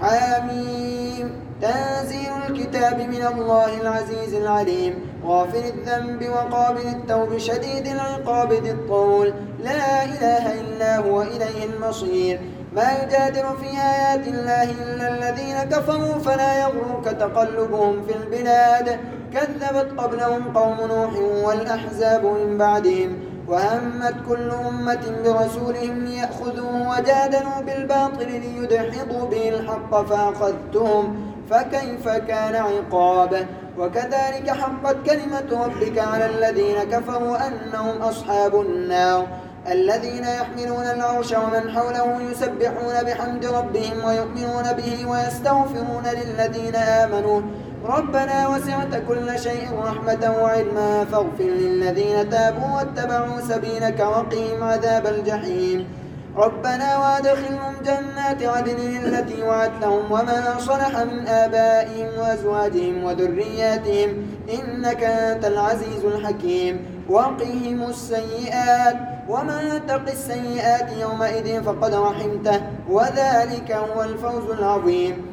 حميم تنزيل الكتاب من الله العزيز العليم. غافر الذنب وقابل التوب. شديد العقاب ذي الطول. لا إله إلا هو إليه المصير. ما يجادل في آيات الله إلا الذين كفروا فلا يغرك تقلبهم في البلاد. كذبت قبلهم قوم نوح والأحزاب من بعدهم. وهمت كل أمة برسولهم ليأخذوه وجادلوا بالباطل ليدحضوا به الحق فأخذتهم فكيف كان عقاب؟ وكذلك حقت كلمة ربك على الذين كفروا أنهم أصحاب النار الذين يحملون العرش ومن حوله يسبحون بحمد ربهم ويؤمنون به ويستغفرون للذين آمنوا ربنا وسعت كل شيء رحمة وعلما فاغفر للذين تابوا واتبعوا سبيلك وقهم عذاب الجحيم. ربنا وادخلهم جنات عدن التي وعدتهم ومن صلح من آبائهم وأزواجهم وذرياتهم إنك أنت العزيز الحكيم. وقهم السيئات ومن تق السيئات يومئذ فقد رحمته وذلك هو الفوز العظيم.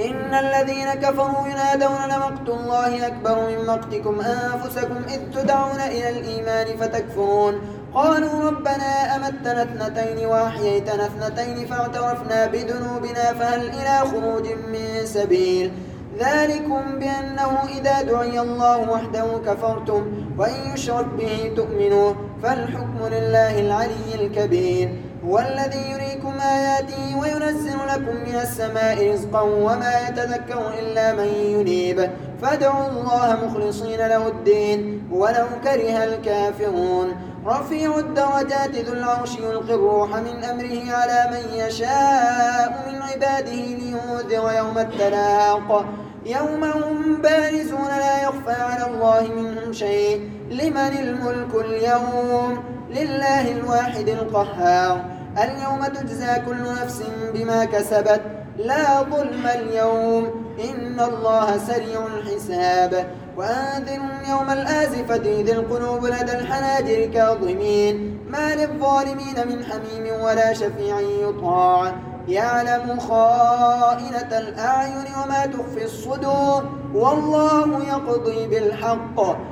إن الذين كفروا ينادون لمقت الله أكبر من مقتكم أنفسكم إذ تدعون إلى الإيمان فتكفرون. قالوا ربنا أمتنا اثنتين وأحييتنا اثنتين فاعترفنا بذنوبنا فهل إلى خروج من سبيل. ذلكم بأنه إذا دعي الله وحده كفرتم وإن يشرك به تؤمنوا فالحكم لله العلي الكبير. هو الذي يريكم آياته وينزل لكم من السماء رزقا وما يتذكر إلا من ينيب. فادعوا الله مخلصين له الدين. ولو كره الكافرون. رفيع الدرجات ذو العرش يلقي الروح من أمره على من يشاء من عباده لينذر يوم التلاق. يوم هم بارزون لا يخفى على الله منهم شيء. لمن الملك اليوم؟ لله الواحد القهار. اليوم تجزى كل نفس بما كسبت. لا ظلم اليوم. إن الله سريع الحساب. وأنذرهم يوم الآزفة ذي القلوب لدى الحناجر كاظمين. ما للظالمين من حميم ولا شفيع يطاع. يعلم خائنة الأعين وما تخفي الصدور. والله يقضي بالحق.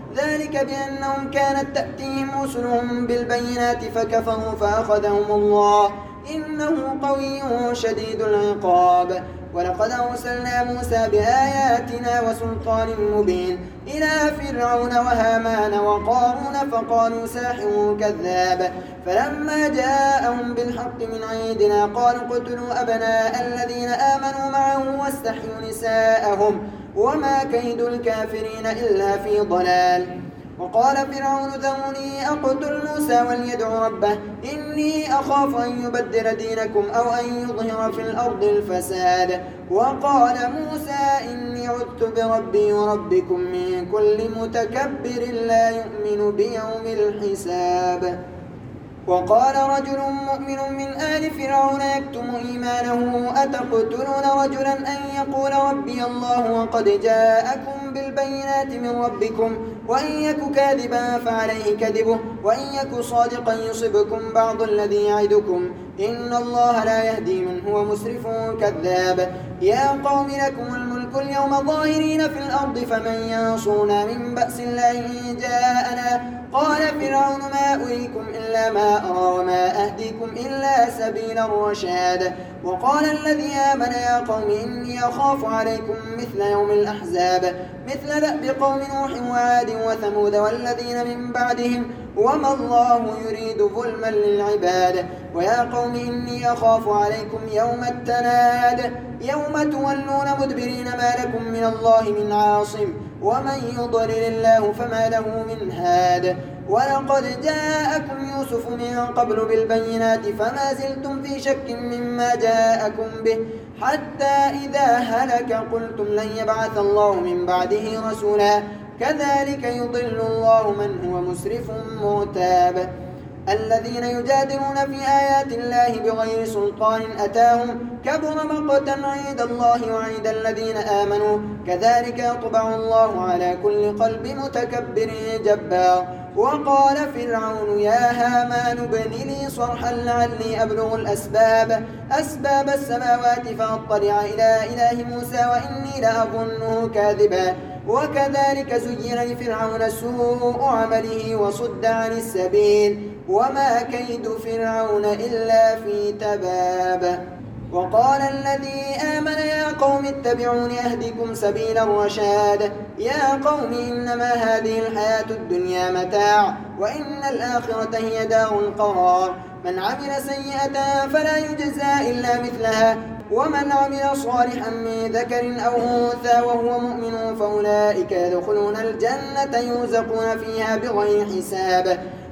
ذلك بأنهم كانت تأتيهم رسلهم بالبينات فكفروا فأخذهم الله. إنه قوي شديد العقاب. ولقد أرسلنا موسى بآياتنا وسلطان مبين إلى فرعون وهامان وقارون فقالوا ساحر كذاب. فلما جاءهم بالحق من عندنا قالوا اقتلوا أبناء الذين آمنوا معه واستحيوا نساءهم. وما كيد الكافرين إلا في ضلال. وقال فرعون ذروني أقتل موسى وليدع ربه. إني أخاف أن يبدل دينكم أو أن يظهر في الأرض الفساد. وقال موسى إني عدت بربي وربكم من كل متكبر لا يؤمن بيوم الحساب. وقال رجل مؤمن من آل فرعون يكتم إيمانه أتقتلون رجلا أن يقول ربي الله وقد جاءكم بالبينات من ربكم وإن يك كاذبا فعليه كذبه وإن يك صادقا يصبكم بعض الذي يعدكم. إن الله لا يهدي من هو مسرف كذاب. يا قوم لكم الملك اليوم ظاهرين في الأرض فمن ينصرنا من بأس الله إن جاءنا. قال فرعون ما أريكم إلا ما أرى وما أهديكم إلا سبيل الرشاد. وقال الذي آمن يا قوم إني أخاف عليكم مثل يوم الأحزاب مثل دأب قوم نوح وعاد وثمود والذين من بعدهم. وما الله يريد ظلما للعباد. ويا قوم إني أخاف عليكم يوم التناد. يوم تولون مدبرين ما لكم من الله من عاصم ومن يضلل الله فما له من هاد. ولقد جاءكم يوسف من قبل بالبينات فما زلتم في شك مما جاءكم به. حتى إذا هلك قلتم لن يبعث الله من بعده رسولا. كذلك يضل الله من هو مسرف مرتاب. الذين يجادلون في آيات الله بغير سلطان أتاهم كبر مقتا عند الله وعند الذين آمنوا. كذلك يطبع الله على كل قلب متكبر جبار. وقال فرعون يا هامان ابن لي صرحا لعلي أبلغ الأسباب. أسباب السماوات فأطلع إلى إله موسى وإني لأظنه كاذبا. وكذلك زين لفرعون سوء عمله وصد عن السبيل. وما كيد فرعون إلا في تباب وقال الذي آمن يا قوم اتبعون أهدكم سبيل الرشاد يا قوم إنما هذه الحياة الدنيا متاع وإن الآخرة هي دار القرار من عمل سيئة فلا يجزى إلا مثلها ومن عمل صالحا من ذكر أو أنثى وهو مؤمن فأولئك يدخلون الجنة يرزقون فيها بغير حساب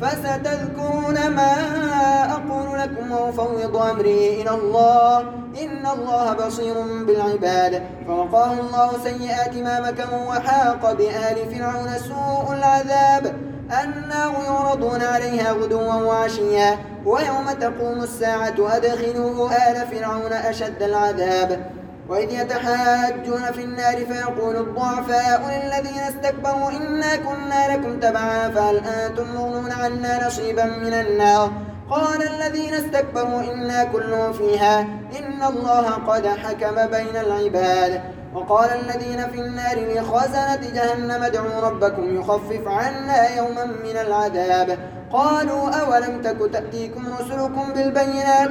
فستذكرون ما أقول لكم وأفوض أمري إلى الله. إن الله بصير بالعباد. فوقاه الله سيئات ما مكروا وحاق بآل فرعون سوء العذاب. النار يعرضون عليها غدوا وعشيا. ويوم تقوم الساعة أدخلوا آل فرعون أشد العذاب. وإذ يتحاجون في النار فيقول الضعفاء للذين استكبروا إنا كنا لكم تبعا فهل أنتم مغنون عنا نصيبا من النار؟ قال الذين استكبروا إنا كل فيها إن الله قد حكم بين العباد. وقال الذين في النار لخزنة جهنم ادعوا ربكم يخفف عنا يوما من العذاب. قالوا أولم تك تأتيكم رسلكم بالبينات؟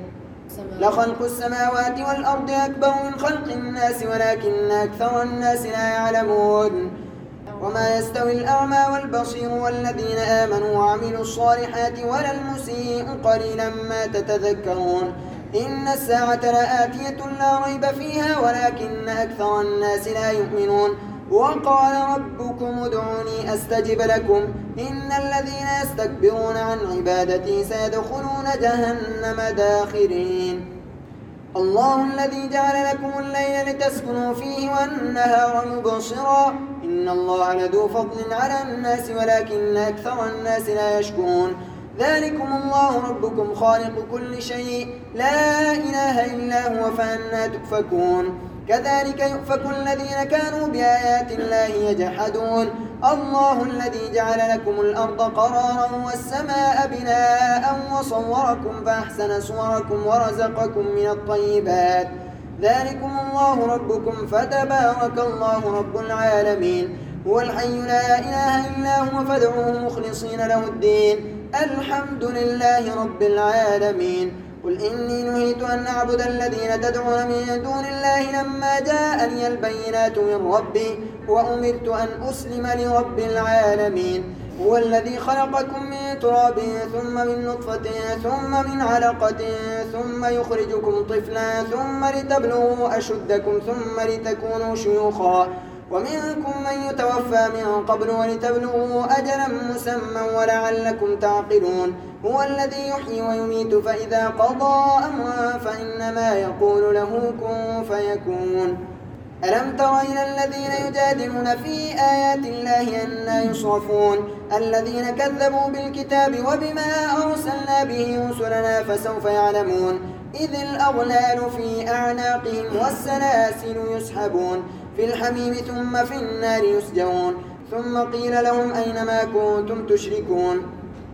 لخلق السماوات والأرض أكبر من خلق الناس ولكن أكثر الناس لا يعلمون. وما يستوي الأعمى والبصير والذين آمنوا وعملوا الصالحات ولا المسيء قليلا ما تتذكرون. إن الساعة لآتية لا ريب فيها ولكن أكثر الناس لا يؤمنون. وقال ربكم ادعوني أستجب لكم. إن الذين يستكبرون عن عبادتي سيدخلون جهنم داخرين. الله الذي جعل لكم الليل لتسكنوا فيه والنهار مبصرا. إن الله لذو فضل على الناس ولكن أكثر الناس لا يشكرون. ذلكم الله ربكم خالق كل شيء. لا إله إلا هو فأنا تؤفكون. كذلك يؤفك الذين كانوا بآيات الله يجحدون. الله الذي جعل لكم الأرض قرارا والسماء بناء وصوركم فأحسن صوركم ورزقكم من الطيبات. ذلكم الله ربكم فتبارك الله رب العالمين. هو الحي لا إله إلا هو فادعوه مخلصين له الدين. الحمد لله رب العالمين. قل إني نهيت أن أعبد الذين تدعون من دون الله لما جاءني البينات من ربي وأمرت أن أسلم لرب العالمين. هو الذي خلقكم من تراب ثم من نطفة ثم من علقة ثم يخرجكم طفلا ثم لتبلغوا أشدكم ثم لتكونوا شيوخا. ومنكم من يتوفى من قبل ولتبلغوا أجلا مسمى ولعلكم تعقلون. هو الذي يحيي ويميت فإذا قضى أمرا فإنما يقول له كن فيكون. ألم تر إلى الذين يجادلون في آيات الله أنا يصرفون؟ الذين كذبوا بالكتاب وبما أرسلنا به رسلنا فسوف يعلمون. إذ الأغلال في أعناقهم والسلاسل يسحبون. في الحميم ثم في النار يسجون ثم قيل لهم أين ما كنتم تشركون؟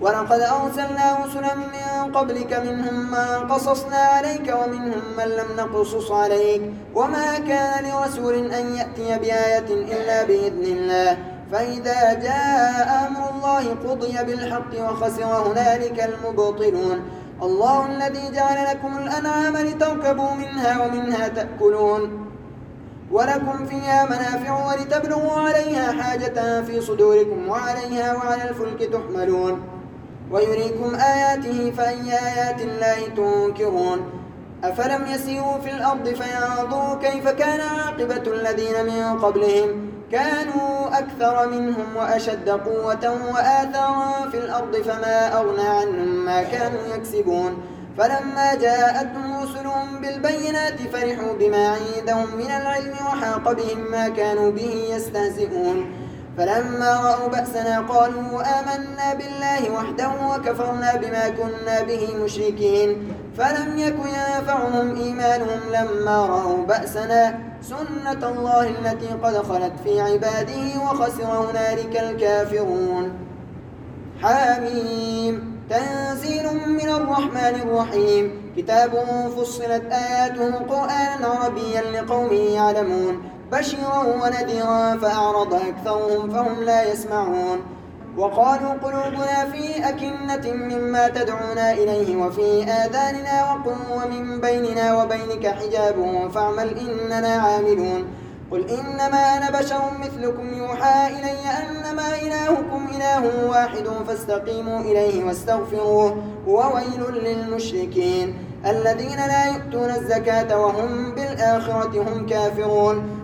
ولقد أرسلنا رسلا من قبلك منهم من قصصنا عليك ومنهم من لم نقصص عليك وما كان لرسول أن يأتي بآية إلا بإذن الله. فإذا جاء أمر الله قضي بالحق وخسر هنالك المبطلون. الله الذي جعل لكم الأنعام لتركبوا منها ومنها تأكلون. ولكم فيها منافع ولتبلغوا عليها حاجة في صدوركم وعليها وعلى الفلك تحملون. ويريكم آياته فأي آيات الله تنكرون؟ أفلم يسيروا في الأرض فينظروا كيف كان عاقبة الذين من قبلهم؟ كانوا أكثر منهم وأشد قوة وآثارا في الأرض فما أغنى عنهم ما كانوا يكسبون. فلما جاءتهم رسلهم بالبينات فرحوا بما عندهم من العلم وحاق بهم ما كانوا به يستهزئون. فلما رأوا بأسنا قالوا آمنا بالله وحده وكفرنا بما كنا به مشركين. فلم يك ينفعهم إيمانهم لما رأوا بأسنا. سنة الله التي قد خلت في عباده وخسر هنالك الكافرون. حاميم تنزيل من الرحمن الرحيم. كتاب فصلت آياته قرآنا عربيا لقوم يعلمون. بشيرا ونذيرا فأعرض أكثرهم فهم لا يسمعون. وقالوا قلوبنا في أكنة مما تدعونا إليه وفي آذاننا وقر ومن بيننا وبينك حجاب فاعمل إننا عاملون. قل إنما أنا بشر مثلكم يوحى إلي أنما إلهكم إله واحد فاستقيموا إليه واستغفروه وويل للمشركين. الذين لا يؤتون الزكاة وهم بالآخرة هم كافرون.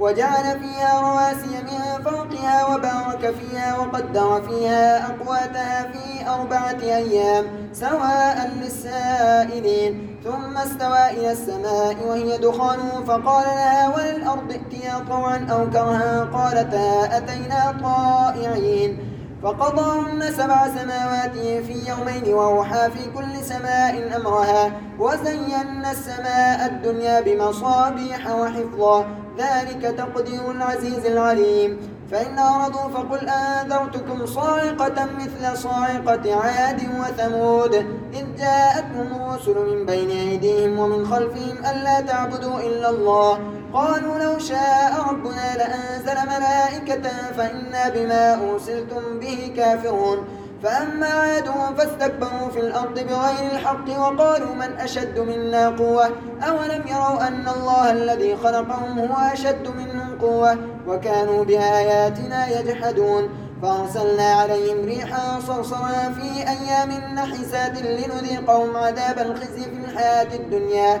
وجعل فيها رواسي من فوقها وبارك فيها وقدر فيها أقواتها في أربعة أيام سواء للسائلين. ثم استوى إلى السماء وهي دخان فقال لها وللأرض ائتيا طوعا أو كرها قالتا أتينا طائعين فقضاهن سبع سماوات في يومين وأوحى في كل سماء أمرها وزينا السماء الدنيا بمصابيح وحفظا. ذلك تقدير العزيز العليم. فإن أعرضوا فقل أنذرتكم صاعقة مثل صاعقة عاد وثمود. إذ جاءتهم الرسل من بين أيديهم ومن خلفهم ألا تعبدوا إلا الله. قالوا لو شاء ربنا لأنزل ملائكة فإنا بما أرسلتم به كافرون. فأما عاد فاستكبروا في الأرض بغير الحق وقالوا من أشد منا قوة؟ أولم يروا أن الله الذي خلقهم هو أشد منهم قوة؟ وكانوا بآياتنا يجحدون. فأرسلنا عليهم ريحا صرصرا في أيام نحسات لنذيقهم عذاب الخزي في الحياة الدنيا.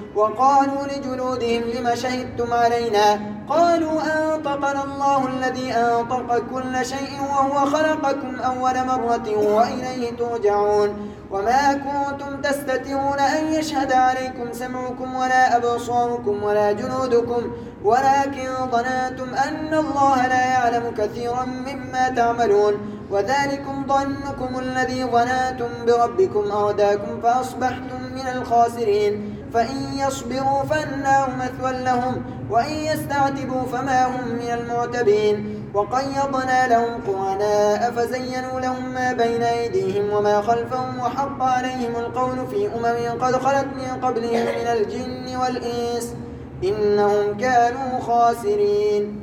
وقالوا لجلودهم لم شهدتم علينا؟ قالوا أنطقنا الله الذي أنطق كل شيء وهو خلقكم أول مرة وإليه ترجعون. وما كنتم تستترون أن يشهد عليكم سمعكم ولا أبصاركم ولا جنودكم ولكن ظننتم أن الله لا يعلم كثيرا مما تعملون. وذلكم ظنكم الذي ظننتم بربكم أرداكم فأصبحتم من الخاسرين. فإن يصبروا فالنار مثوى لهم وإن يستعتبوا فما هم من المعتبين. وقيضنا لهم قرناء فزينوا لهم ما بين أيديهم وما خلفهم وحق عليهم القول في أمم قد خلت من قبلهم من الجن والإنس إنهم كانوا خاسرين.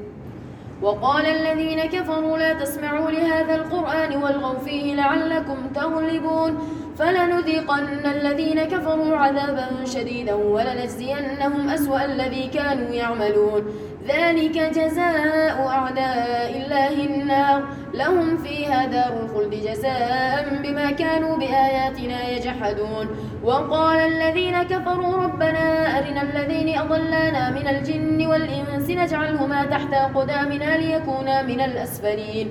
وقال الذين كفروا لا تسمعوا لهذا القرآن والغوا فيه لعلكم تغلبون. فلنذيقن الذين كفروا عذابا شديدا ولنجزينهم أسوأ الذي كانوا يعملون. ذلك جزاء أعداء الله النار. لهم فيها دار الخلد جزاء بما كانوا بآياتنا يجحدون. وقال الذين كفروا ربنا أرنا الذين أضلانا من الجن والإنس نجعلهما تحت قدامنا ليكونا من الأسفلين.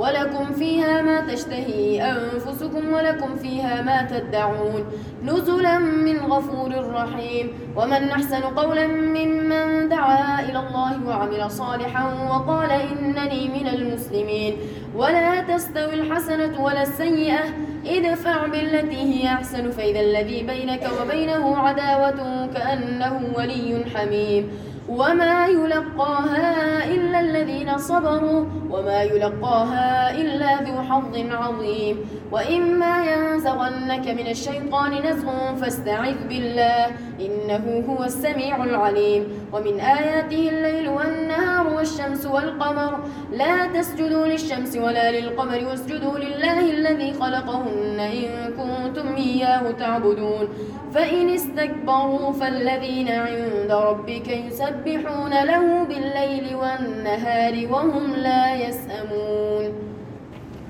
ولكم فيها ما تشتهي أنفسكم ولكم فيها ما تدعون نزلا من غفور رحيم ومن أحسن قولا ممن دعا إلى الله وعمل صالحا وقال إنني من المسلمين ولا تستوي الحسنة ولا السيئة ادفع بالتي هي أحسن فإذا الذي بينك وبينه عداوة كأنه ولي حميم وما يلقاها إلا الذين صبروا وما يلقاها إلا ذو حظ عظيم وإما ينزغنك من الشيطان نزغ فاستعذ بالله إنه هو السميع العليم. ومن آياته الليل والنهار والشمس والقمر. لا تسجدوا للشمس ولا للقمر واسجدوا لله الذي خلقهن إن كنتم إياه تعبدون. فإن استكبروا فالذين عند ربك يسبحون له بالليل والنهار وهم لا يسأمون.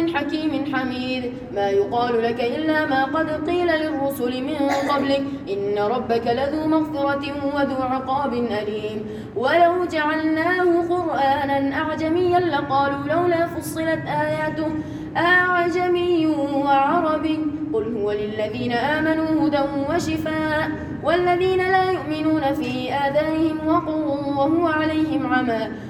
من حكيم حميد. ما يقال لك إلا ما قد قيل للرسل من قبلك. إن ربك لذو مغفرة وذو عقاب أليم. ولو جعلناه قرآنا أعجميا لقالوا لولا فصلت آياته. أعجمي وعربي. قل هو للذين آمنوا هدى وشفاء. والذين لا يؤمنون في آذانهم وقر وهو عليهم عمى.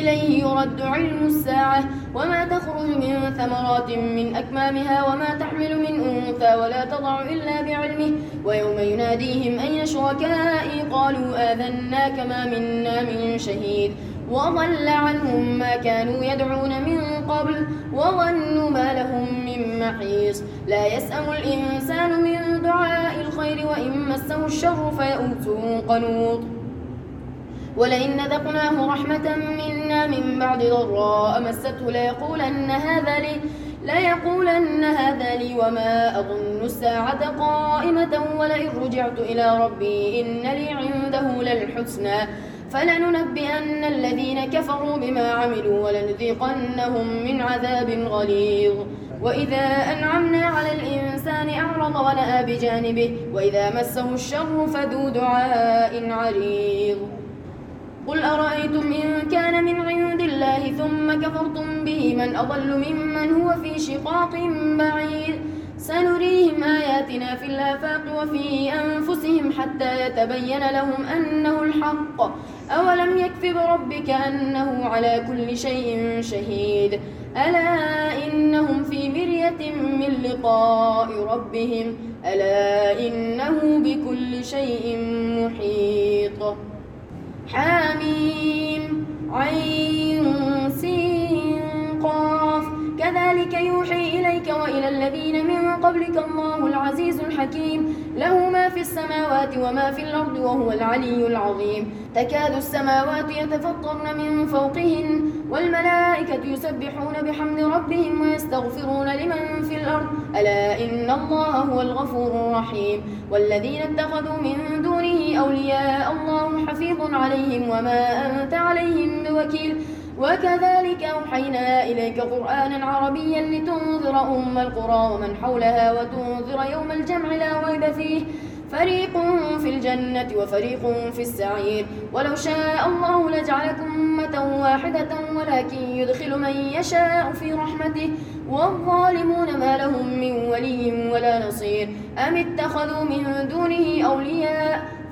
إليه يرد علم الساعة وما تخرج من ثمرات من أكمامها وما تحمل من أنثى ولا تضع إلا بعلمه ويوم يناديهم أين شركائي؟ قالوا آذنا كما منا من شهيد. وضل عنهم ما كانوا يدعون من قبل وظنوا ما لهم من محيص. لا يسأم الإنسان من دعاء الخير وإن مسه الشر فيئوس قنوط. ولئن ذقناه رحمة منا من بعد ضراء مسته ليقولن هذا لي لا يقولن هذا لي وما أظن الساعة قائمة ولئن رجعت إلى ربي إن لي عنده للحسنى فلننبئن الذين كفروا بما عملوا ولنذيقنهم من عذاب غليظ. وإذا أنعمنا على الإنسان أعرض ونأى بجانبه وإذا مسه الشر فذو دعاء عريض. قل أرأيتم إن كان من عند الله ثم كفرتم به من أضل ممن هو في شقاق بعيد سنريهم آياتنا في الآفاق وفي أنفسهم حتى يتبين لهم أنه الحق أولم يكف بربك أنه على كل شيء شهيد ألا إنهم في مرية من لقاء ربهم ألا إنه بكل شيء محيط حاميم عين سين قاف كذلك يوحي إليك وإلى الذين من قبلك الله العزيز الحكيم. له ما في السماوات وما في الأرض وهو العلي العظيم. تكاد السماوات يتفطرن من فوقهن والملائكة يسبحون بحمد ربهم ويستغفرون لمن في الأرض. ألا إن الله هو الغفور الرحيم. والذين اتخذوا من دونه أولياء الله حفيظ عليهم وما أنت عليهم بوكيل. وكذلك أوحينا إليك قرآنا عربيا لتنذر أم القرى ومن حولها وتنذر يوم الجمع لا ريب فيه. فريق في الجنة وفريق في السعير. ولو شاء الله لجعلكم أمة واحدة ولكن يدخل من يشاء في رحمته. والظالمون ما لهم من ولي ولا نصير. أم اتخذوا من دونه أولياء؟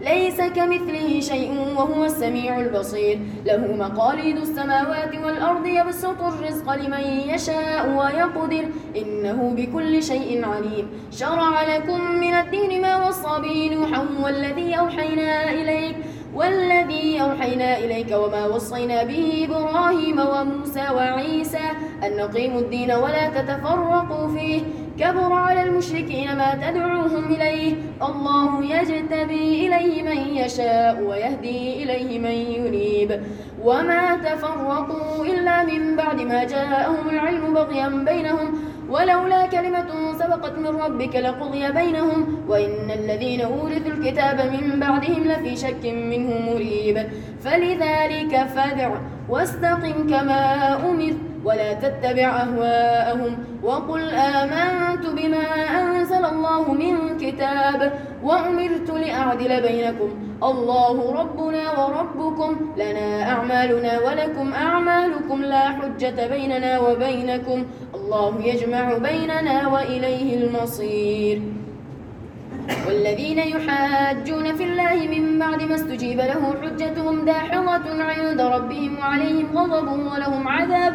ليس كمثله شيء وهو السميع البصير. له مقاليد السماوات والأرض يبسط الرزق لمن يشاء ويقدر. إنه بكل شيء عليم. شرع لكم من الدين ما وصى به نوحا والذي أوحينا إليك والذي أوحينا إليك وما وصينا به إبراهيم وموسى وعيسى أن نقيموا الدين ولا تتفرقوا فيه. كبر على المشركين ما تدعوهم إليه. الله يجتبي إليه من يشاء ويهدي إليه من ينيب. وما تفرقوا إلا من بعد ما جاءهم العلم بغيا بينهم. ولولا كلمة سبقت من ربك لقضي بينهم. وإن الذين أورثوا الكتاب من بعدهم لفي شك منه مريب. فلذلك فادع واستقم كما أمرت. ولا تتبع أهواءهم وقل آمنت بما أنزل الله من كتاب وأمرت لأعدل بينكم. الله ربنا وربكم. لنا أعمالنا ولكم أعمالكم. لا حجة بيننا وبينكم. الله يجمع بيننا وإليه المصير. والذين يحاجون في الله من بعد ما استجيب له حجتهم داحضة عند ربهم وعليهم غضب ولهم عذاب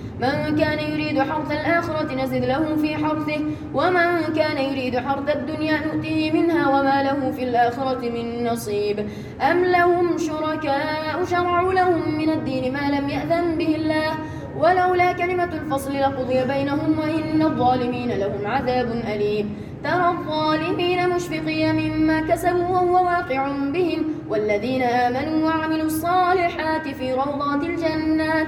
من كان يريد حرث الآخرة نزد له في حرثه ومن كان يريد حرث الدنيا نؤتيه منها وما له في الآخرة من نصيب. أم لهم شركاء شرعوا لهم من الدين ما لم يأذن به الله؟ ولولا كلمة الفصل لقضي بينهم وإن الظالمين لهم عذاب أليم. ترى الظالمين مشفقين مما كسبوا وهو واقع بهم والذين آمنوا وعملوا الصالحات في روضات الجنات.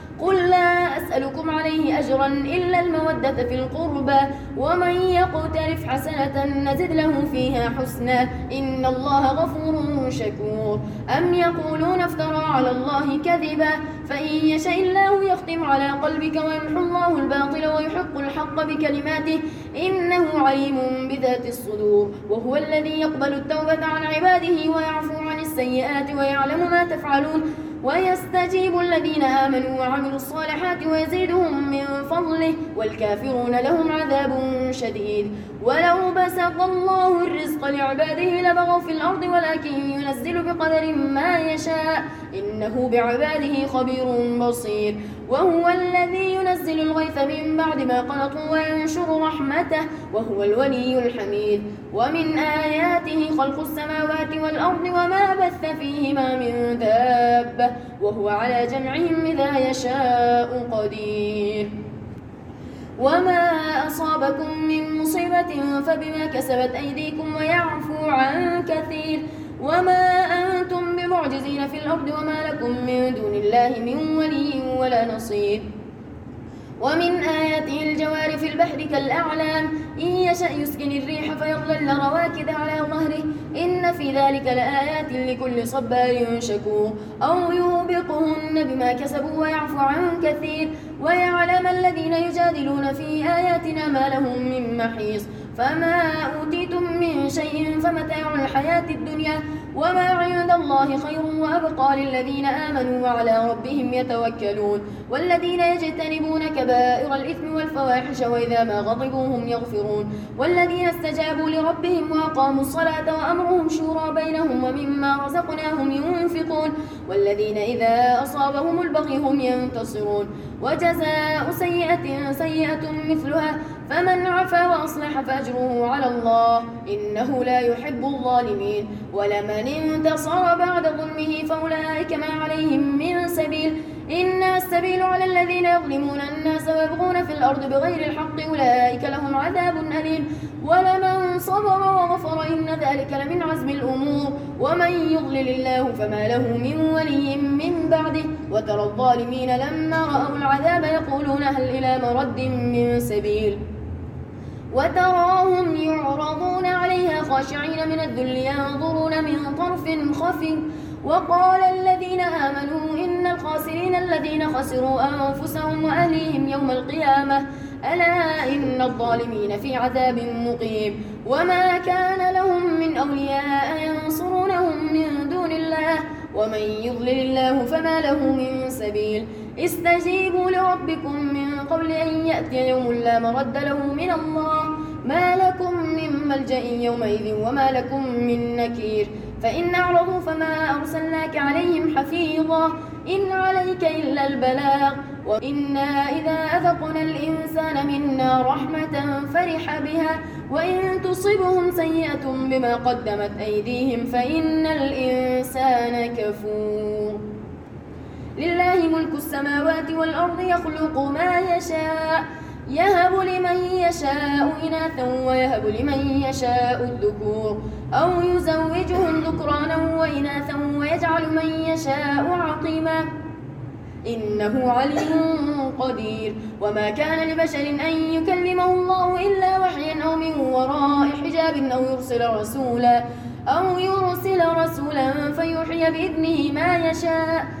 أسألكم عليه أجرا إلا المودة في القربى ومن يقترف حسنة نزد له فيها حسنا. إن الله غفور شكور. أم يقولون افترى على الله كذبا؟ فإن يشاء الله يختم على قلبك ويمحو الله الباطل ويحق الحق بكلماته. إنه عليم بذات الصدور. وهو الذي يقبل التوبة عن عباده ويعفو عن السيئات ويعلم ما تفعلون. ويستجيب الذين آمنوا وعملوا الصالحات ويزيدهم من فضله والكافرون لهم عذاب شديد. ولو بسط الله الرزق لعباده لبغوا في الأرض ولكن ينزل بقدر ما يشاء. إنه بعباده خبير بصير. وهو الذي ينزل الغيث من بعد ما قنطوا وينشر رحمته وهو الولي الحميد. ومن آياته خلق السماوات والأرض وما بث فيهما من دابة وهو على جمعهم إذا يشاء قدير. وما أصابكم من مصيبة فبما كسبت أيديكم ويعفو عن كثير. وما أنتم بمعجزين في الأرض وما لكم من دون الله من ولي ولا نصير. ومن آياته الجوار في البحر كالأعلام. إن يشأ يسكن الريح فيظلل رواكد على ظهره إن في ذلك لآيات لكل صبار شكور. أو يوبقهن بما كسبوا ويعفو عن كثير. ويعلم الذين يجادلون في آياتنا ما لهم من محيص. فما أوتيتم من شيء فمتاع الحياة الدنيا. وما عند الله خير وأبقى للذين آمنوا وعلى ربهم يتوكلون والذين يجتنبون كبائر الإثم والفواحش وإذا ما غضبوا هم يغفرون والذين استجابوا لربهم وأقاموا الصلاة وأمرهم شورى بينهم ومما رزقناهم ينفقون والذين إذا أصابهم البغي هم ينتصرون وجزاء سيئة سيئة مثلها فمن عفا وأصلح فأجره على الله. إنه لا يحب الظالمين. ولمن انتصر بعد ظلمه فأولئك ما عليهم من سبيل. إنما السبيل على الذين يظلمون الناس ويبغون في الأرض بغير الحق أولئك لهم عذاب أليم. ولمن صبر وغفر إن ذلك لمن عزم الأمور. ومن يضلل الله فما له من ولي من بعده. وترى الظالمين لما رأوا العذاب يقولون هل إلى مرد من سبيل. وتراهم يعرضون عليها خاشعين من الذل ينظرون من طرف خفي. وقال الذين آمنوا إن الخاسرين الذين خسروا أنفسهم وأهليهم يوم القيامة ألا إن الظالمين في عذاب مقيم. وما كان لهم من أولياء ينصرونهم من دون الله ومن يضلل الله فما له من سبيل. استجيبوا لربكم من قبل أن يأتي يوم لا مرد له من الله. ما لكم من ملجأ يومئذ وما لكم من نكير. فإن أعرضوا فما أرسلناك عليهم حفيظا. إن عليك إلا البلاغ. وإنا إذا أذقنا الإنسان منا رحمة فرح بها. وإن تصبهم سيئة بما قدمت أيديهم فإن الإنسان كفور. لله ملك السماوات والأرض يخلق ما يشاء. يهب لمن يشاء إناثا ويهب لمن يشاء الذكور. أو يزوجهم ذكرانا وإناثا ويجعل من يشاء عقيما. إنه عليم قدير. وما كان لبشر أن يكلمه الله إلا وحيا أو من وراء حجاب أو يرسل رسولا. أو يرسل رسولا فيوحي بإذنه ما يشاء.